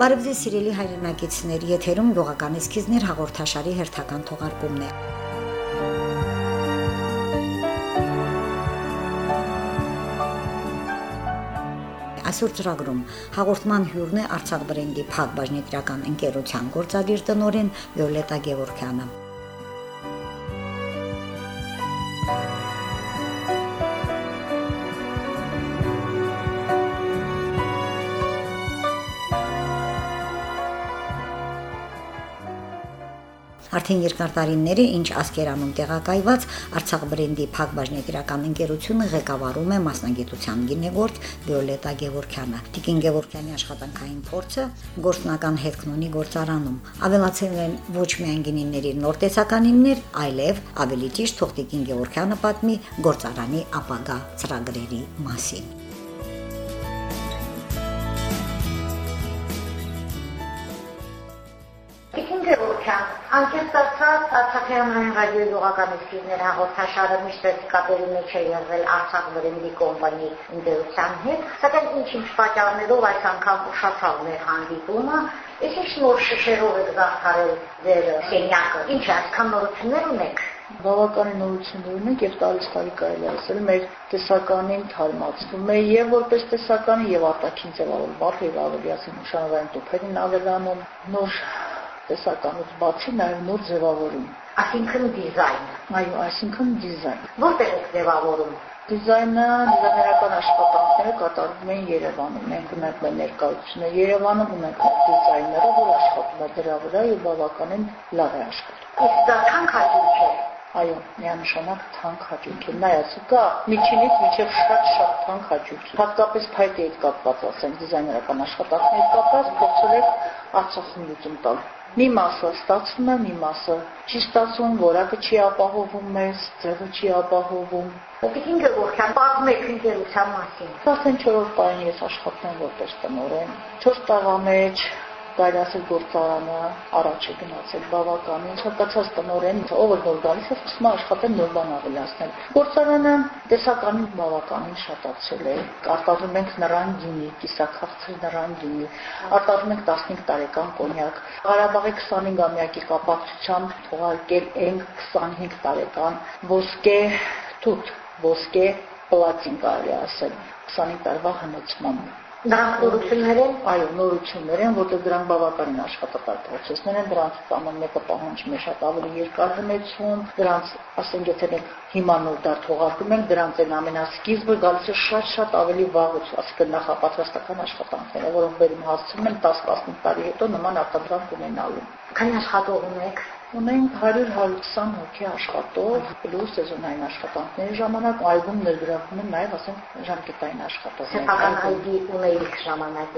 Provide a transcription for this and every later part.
Բարև ձեզ սիրելի հայրենակիցներ, եթերում գյուղական էսքիզներ հաղորդաշարի հերթական թողարկումն է։ Այսօր ծրագրում հաղորդման հյուրն է Արցախ բրենդի Փակ բաժնետիրական ընկերության գործադիր տնօրեն Վիոլետա Գևորքյանը։ Արդեն երկար տարիներ է ինչ ասկերանում տեղակայված Արցախ բրենդի Փակ բաժնետիրական ընկերությունը ղեկավարում է մասնագիտության գինեգործ Վիոլետա Գևորքյանը։ Տիկին Գևորքյանի աշխատանքային փորձը գործնական հետքն ունի գործարանում։ Ավելացել են ոչ միայն գինիների նոր տեսականիններ, այլև ավելի ճիշտ Թողտիկին Գևորքյանը պատմի գործարանի ապագա ծրագրերի մասին։ Անկեղծացած Արցախյան ռադիոյի լողական էսքիզներ հաղորդաշարը միշտ կապերի մեջ է եղել Արցախ բրենդի կոմպանիի ընկերության հետ, սակայն ինչ-ինչ պատճառներով այս անգամ ուշացավ մեր հանդիպումը, Ես ինչ նոր շշերով եք զարդարել ձեր սենյակը, ինչ այսքան նորություններ ունեք։ Բավականին նորություններ ունենք եւ տարից տարի կարելի ասել մեր տեսականին թարմացվում է եւ որպես տեսականի եւ արտաքին ձևավորում բարդ եւ ավելի ասեմ նշանային տուփերին ավելանում նոր տեսականուց բացի նաև նոր ձևավորում։ Այսինքն դիզայն։ Այո, այսինքն դիզայն։ Որտեղ եք ձևավորում։ Դիզայնը դիզայներական աշխատանքները կատարվում են Երևանում։ Մենք ունենք ներկայությունը Երևանում, ունենք դիզայները, որ աշխատում է դրա վրա եւ բավականին լավ է աշխատում։ Իսկ դա քանքատիք է։ Այո, միանշանակ թանկ հաճույք է։ Նայած կա միջինից մինչև շատ-շատ թանկ հաճույք։ Հատկապես փայտի հետ կապված, ասենք, դիզայներական աշխատանքների կապված փորձել եք Արցախում լուծում տալ։ Մի մասը ստացվում է, մի մասը չի ստացվում, որակը չի ապահովում մեզ, ձևը չի ապահովում։ Ովքին Գևորգյան, պատմեք ընկերության մասին։ Արդեն 4 տարին ես աշխատում որպես տնօրեն։ 4 տարվա մեջ կարելի ասել գործարանը առաջ է գնացել բավականին ցանկացած տնորեն ով որ գալիս է սկսում աշխատել նոր բան ավելացնել գործարանը տեսականին բավականին շատացել է արտադրում ենք նրան գինի կիսաքաղցր նրան գինի արտադրում ենք 15 տարեկան կոնյակ Ղարաբաղի 25-ամյակի կապակցությամբ թողարկել ենք 25 տարեկան ոսկե թութ ոսկե պլատին կարելի ասել 25 տարվա հնոցմամբ Դրանք նորություններ են։ Այո, նորություններ են, որտեղ դրանք բավականին աշխատատար process-ներ են, դրանց ամեն մեկը պահանջում է շատ ավելի երկար հնեցում, դրանց, ասենք, եթե մենք հիմա նոր դա թողարկում ենք, դրանց են ամենասկիզբը գալիս է շատ-շատ ավելի վաղուց, ասենք նախապատրաստական աշխատանքները, որոնք բերում հասցնում են 10-15 տարի հետո նման արտադրանք ունենալու։ Քանի աշխատող ունեք Ունենք 100-120 հոգի աշխատող, պլյուս սեզոնային աշխատանքների ժամանակ այգում ներգրավում են նաև ասենք ժամկետային աշխատողներ։ Սեփական այգի ունեիք ժամանակ։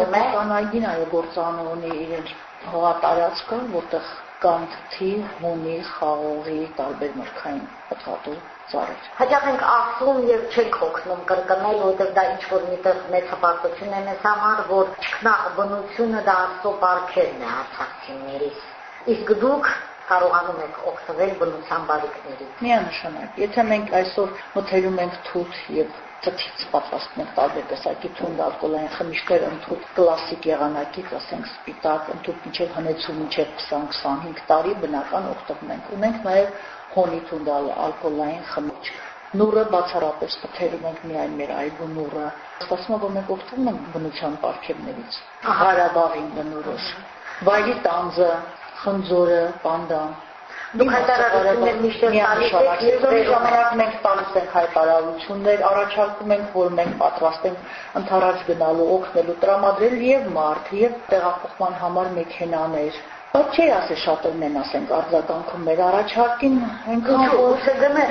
սեփական այգին այո գործանը ունի իրենց հողատարածքը, որտեղ կան թի, հունի, խաղողի, տարբեր մրգային պատղատու ծառեր։ Հաճախ ենք ասում եւ չենք հոգնում կրկնել, որովհետեւ դա ինչ որ միտեղ մեծ հպարտություն է մեզ համար, որ ճկնաղ բնությունը դա աստծո պարգևն է արցախցիներից իսկ դուք կարողանում եք օգտվել բնության բարիքներից։ Միանշանակ, եթե մենք այսօր մթերում ենք թութ եւ ծծից պատրաստում ենք տարբեր տեսակի թունդ ալկոհոլային խմիչքեր, ընդհանուր կլասիկ եղանակից, ասենք սպիտակ, ընդհանուր մինչև հնեցու մինչև 20-25 տարի բնական օգտվում ենք։ Ունենք նաև հոնի թունդ ալկոհոլային խմիչք նուրը բացառապես մթերում ենք միայն մեր այգու նուրը։ Ստացվում է, որ մենք օգտվում ենք բնության պարգևներից։ Ղարաբաղի նուրը, վայրի տանձը, խնձորը, պանդան։ Դուք հայտարարություններ միշտ տալիս եք, եւ ժամանակ մենք տալիս ենք հայտարարություններ, առաջարկում ենք, որ մենք պատրաստ ենք ընթരാճ գնալու, օգնելու, տրամադրել եւ մարդ, եւ տեղափոխման համար մեքենաներ, Բայց չի ասի շատերն են ասենք արձագանքում մեր առաջարկին այնքան որ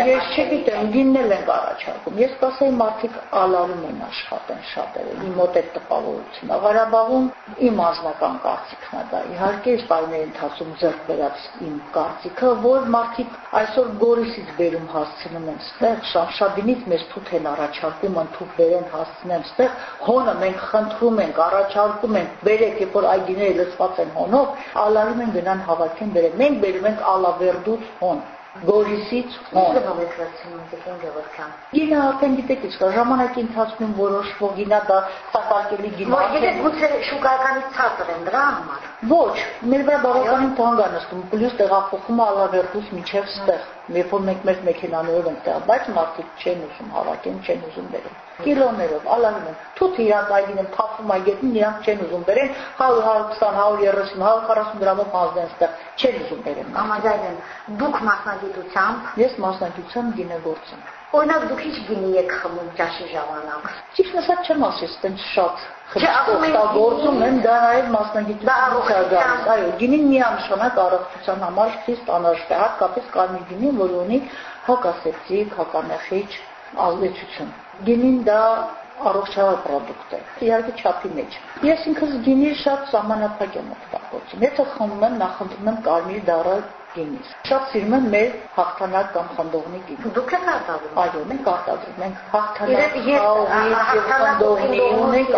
ես չգիտեմ գինն էլ են առաջարկում ես կասեի մարդիկ ալարում են աշխատեն շատերը իմ մոտ է տպավորությունը Ղարաբաղում իմ անձնական կարծիքն է դա իհարկե այս տարիների ընթացքում ձեռք բերած իմ կարծիքը որ մարդիկ այսօր գորիսից բերում հասցնում են ստեղ շահշադինից մեզ թութ են առաջարկում ընդཐུք բերեն հասցնեն ստեղ հոնը մենք խնդրում ենք առաջարկում ենք բերեք երբ որ այգիները լցված են հոնով ալարում են գնան հավաքեն բերեն մենք բերում ենք ալավերդուց հոն Գորիսից հոն։ Գինը արդեն գիտեք իսկ ժամանակի ընթացքում որոշվող գինա դա սակարկելի գինա։ Ոչ, գիտեք, գուցե շուկայականից ցածր են դրա համար։ Ոչ, մեր վրա բավականին թանկ է նստում, պլյուս տեղափոխումը ալավերդուց միջև ստեղ։ Երբ որ մենք մեր մեքենաներով ենք տեղ, բայց մարդիկ չեն ուզում հավաքեն, չեն ուզում բերեն։ Կիլոներով ալանում են։ Թութ իրանք այգին են թափում այգին, իրանք չեն ուզում բերեն 100, 120, 130, 140 դրամով հանձնեն ստեղ, չեն ուզում բերեն։ Համաձայն եմ։ Դուք մասնագիտությամբ։ Ես մասնագիտությամբ գինեգործ եմ։ Օրինակ դուք ինչ գինի եք խմում ճաշի ժամանակ։ Ճիշտ ասած չեմ ասես, տենց շատ օգտագործում են դա նաև մասնագիտություն է Այո, գինին միանշանակ առողջության համար խիստ անհրաժեշտ է, հատկապես կարմիր գինին, որը ունի հակասեպտիկ, հականեխիչ ազդեցություն։ Գինին դա առողջավար product է։ Իհարկե չափի մեջ։ Ես ինքս գինի շատ սահմանափակ եմ օգտագործում։ Եթե խմում եմ, նախընտրում եմ կարմիր դառը գինից։ Շատ սիրում եմ մեր հաղթանակ կամ խնդողնի գինը։ Դուք եք արտադրում։ Այո, մենք արտադրում ենք հաղթանակ, խնդողնի, ունենք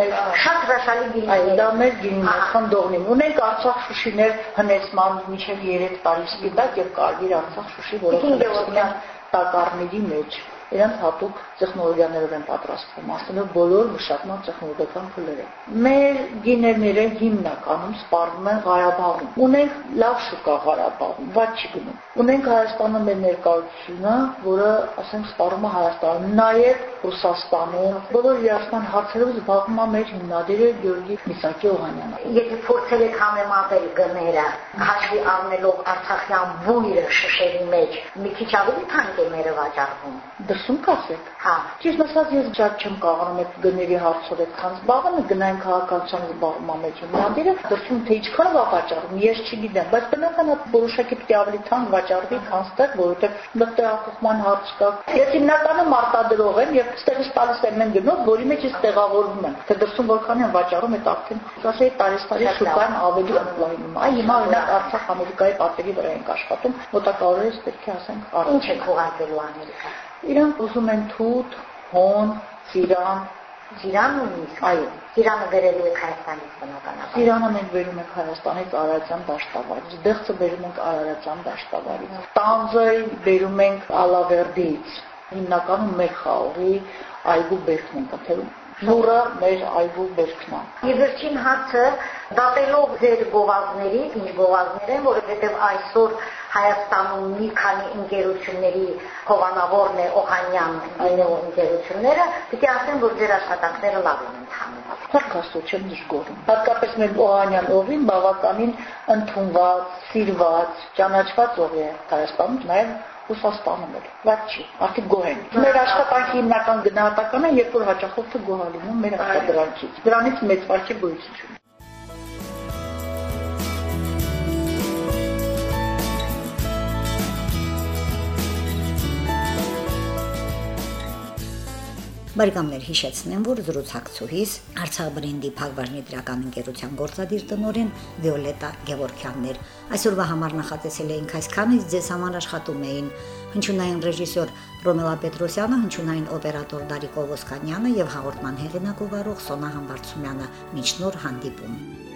մեր շատ հրաշալի գինի։ Այո, դա մեր գինն է, խնդողնի։ Ունենք Արցախ շուշիներ հնեցման մինչև 3 տարի սպիտակ եւ կարմիր Արցախ շուշի, որը տակառների մեջ իրենց հատուկ տեխնոլոգիաներով են պատրաստվում, ասելով բոլոր մշակման տեխնոլոգիական փուլերը։ Մեր գիներները հիմնականում սպառվում են Ղարաբաղում։ Ունենք լավ շուկա Ղարաբաղում, բայց չի գնում։ Ունենք Հայաստանում մեր ներկայությունը, որը, ասենք, սպառվում է Հայաստանում, նաև Ռուսաստանում։ Բոլոր իրական հարցերով զբաղվում է մեր հիմնադիրը Գյորգի Միսակի Օհանյանը։ Եթե փորձել եք համեմատել գները, հաշվի առնելով Արցախյան բույրը շշերի մեջ, մի քիչ ավելի թանկ է մերը վաճառվում դրսում կասեք։ Հա։ Ճիշտ ասած ես շատ չեմ կարողանում այդ գների հարցով այդքան զբաղվել, գնային քաղաքացիական զբաղվում ամեջի մանդիրը, դրսում թե ինչքան է վաճառում, ես չգիտեմ, բայց բնական է որոշակի պետք է ավելի թանկ վաճառվի, քան ստեղ, որովհետև մտահոգման հարց կա։ Ես հիմնականում արտադրող եմ եւ ստեղից տալիս եմ են գնով, որի մեջ ես տեղավորվում եմ։ Թե դրսում որքան են վաճառում, այդ արդեն ասեի տարեստարի շուկան ավելի ընդլայնում։ Այ հիմա օրինակ Արցախ Ամերիկայի պատերի վրա ենք աշխատում, մոտակարորից պետք է ասենք առաջ։ Ինչ եք ուղարկելու Ամերիկա։ Իրանք ուզում են թութ, հոն, ծիրան, Ծիրան ունի։ Այո։ Ծիրանը վերելու եք Հայաստանից բնականաբար։ Ծիրանը մենք վերում ենք Հայաստանից Արարատյան դաշտավարից, դեղցը վերում ենք Արարատյան դաշտավարից, տանձը վերում ենք Ալավերդից։ Հիմնականում մեր խաղողի այգու բերքն ենք ընթերում նուրը մեր այգու բերքն է։ Եվ վերջին հարցը դատելով ձեր գովազների, ինչ գովազներ են, որովհետև այսօր Հայաստանում մի քանի ընկերությունների հովանավորն է Օհանյան այնու ընկերությունները, պիտի ասեմ, որ ձեր աշխատանքները լավ են ընթանում։ Հարկասու չեմ դժգոհում։ Հատկապես մեր Օհանյան ողին բավականին ընդունված, սիրված, ճանաչված ող է Հայաստանում, նաև Ռուսաստանում էլ, բայց չի, արդեն գոհ են։ Մեր աշխատանքի հիմնական գնահատականը երբ որ հաճախորդը գոհալինում մեր արտադրանքից։ Դրանից մեծ վարկի գոյություն Բարեկամներ հիշեցնեմ, որ զրուցակցուհիս Արցախ բրենդի Փակbaşնի դրական ընկերության գործադիր տնօրեն Վիոլետա Գևորքյաններ։ Այսօրվա համար նախատեսել էինք այսքանից ձեզ համար աշխատում էին հնչյունային ռեժիսոր Ռոմելա Պետրոսյանը, հնչյունային օպերատոր Դարիկ Օվոսկանյանը եւ հաղորդման հեղինակ ու վարող Սոնա Համբարձումյանը։ Մինչ նոր հանդիպում։